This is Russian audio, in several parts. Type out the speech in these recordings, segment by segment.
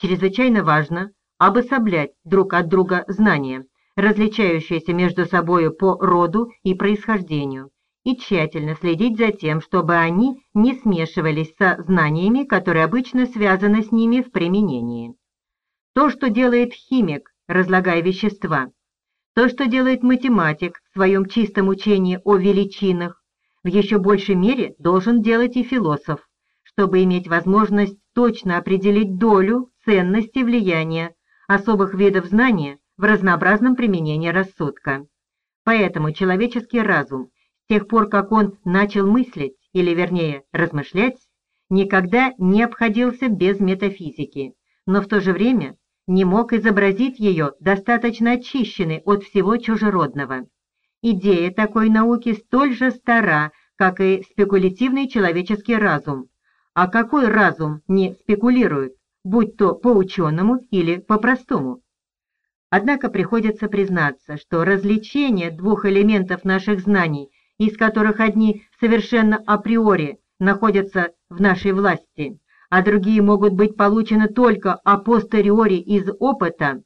чрезвычайно важно обособлять друг от друга знания, различающиеся между собою по роду и происхождению, и тщательно следить за тем, чтобы они не смешивались со знаниями, которые обычно связаны с ними в применении. То, что делает химик, разлагая вещества, то, что делает математик в своем чистом учении о величинах, в еще большей мере должен делать и философ, чтобы иметь возможность точно определить долю, ценности влияния особых видов знания в разнообразном применении рассудка. Поэтому человеческий разум, с тех пор, как он начал мыслить, или вернее размышлять, никогда не обходился без метафизики, но в то же время не мог изобразить ее достаточно очищенной от всего чужеродного. Идея такой науки столь же стара, как и спекулятивный человеческий разум. А какой разум не спекулирует, будь то по-ученому или по-простому? Однако приходится признаться, что развлечение двух элементов наших знаний, из которых одни совершенно априори находятся в нашей власти, а другие могут быть получены только апостериори из опыта,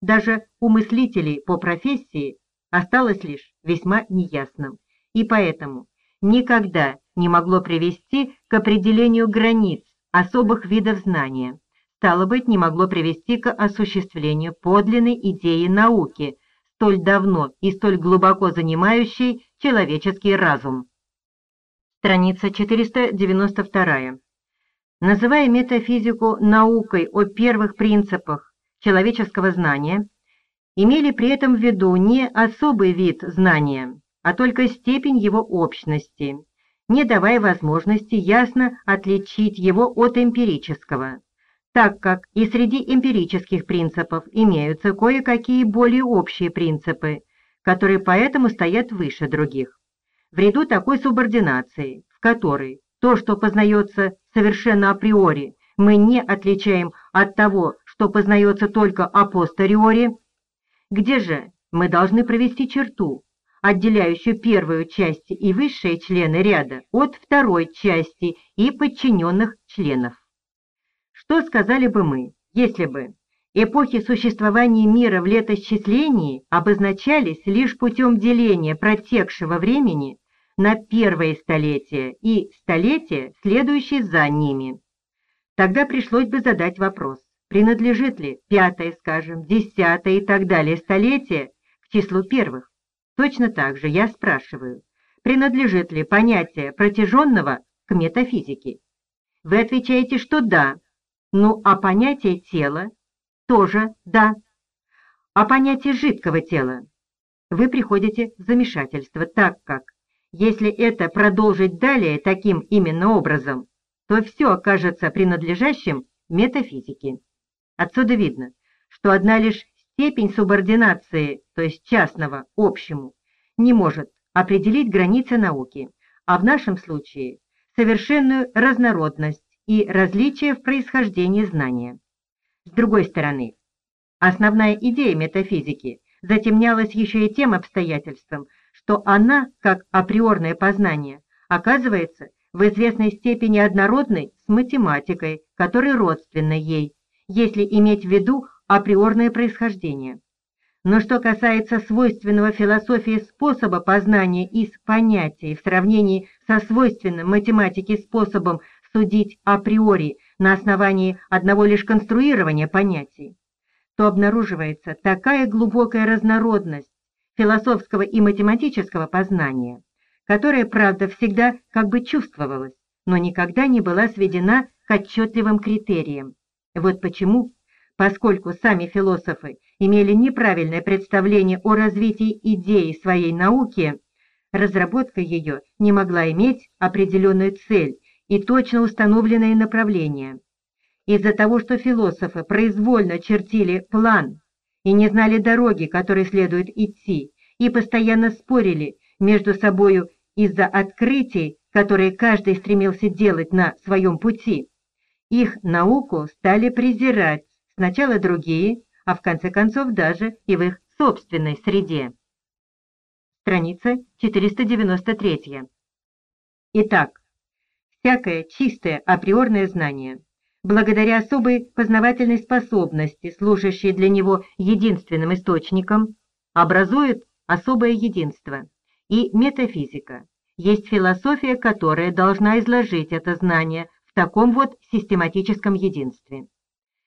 даже у мыслителей по профессии осталось лишь весьма неясным, и поэтому никогда не могло привести к определению границ особых видов знания, стало быть, не могло привести к осуществлению подлинной идеи науки, столь давно и столь глубоко занимающей человеческий разум. Страница 492. Называя метафизику наукой о первых принципах человеческого знания, имели при этом в виду не особый вид знания, а только степень его общности, не давая возможности ясно отличить его от эмпирического, так как и среди эмпирических принципов имеются кое-какие более общие принципы, которые поэтому стоят выше других. В ряду такой субординации, в которой то, что познается совершенно априори, мы не отличаем от того, что познается только апостериори, где же мы должны провести черту, отделяющую первую часть и высшие члены ряда от второй части и подчиненных членов. Что сказали бы мы, если бы эпохи существования мира в летосчислении обозначались лишь путем деления протекшего времени на первое столетие и столетие, следующее за ними. Тогда пришлось бы задать вопрос, принадлежит ли пятое, скажем, десятое и так далее столетие к числу первых. Точно так же я спрашиваю, принадлежит ли понятие протяженного к метафизике. Вы отвечаете, что да, ну а понятие тела тоже да. А понятие жидкого тела вы приходите в замешательство, так как если это продолжить далее таким именно образом, то все окажется принадлежащим метафизике. Отсюда видно, что одна лишь степень субординации, то есть частного, общему, не может определить границы науки, а в нашем случае совершенную разнородность и различие в происхождении знания. С другой стороны, основная идея метафизики затемнялась еще и тем обстоятельством, что она, как априорное познание, оказывается в известной степени однородной с математикой, которая родственна ей, если иметь в виду априорное происхождение. Но что касается свойственного философии способа познания из понятий в сравнении со свойственным математике способом судить априори на основании одного лишь конструирования понятий, то обнаруживается такая глубокая разнородность философского и математического познания, которая, правда, всегда как бы чувствовалась, но никогда не была сведена к отчетливым критериям. Вот почему, поскольку сами философы имели неправильное представление о развитии идеи своей науки, разработка ее не могла иметь определенную цель и точно установленное направление. Из-за того, что философы произвольно чертили план и не знали дороги, которой следует идти, и постоянно спорили между собою из-за открытий, которые каждый стремился делать на своем пути, их науку стали презирать сначала другие, а в конце концов даже и в их собственной среде. Страница 493. Итак, всякое чистое априорное знание благодаря особой познавательной способности, служащей для него единственным источником, образует особое единство. И метафизика есть философия, которая должна изложить это знание в таком вот систематическом единстве.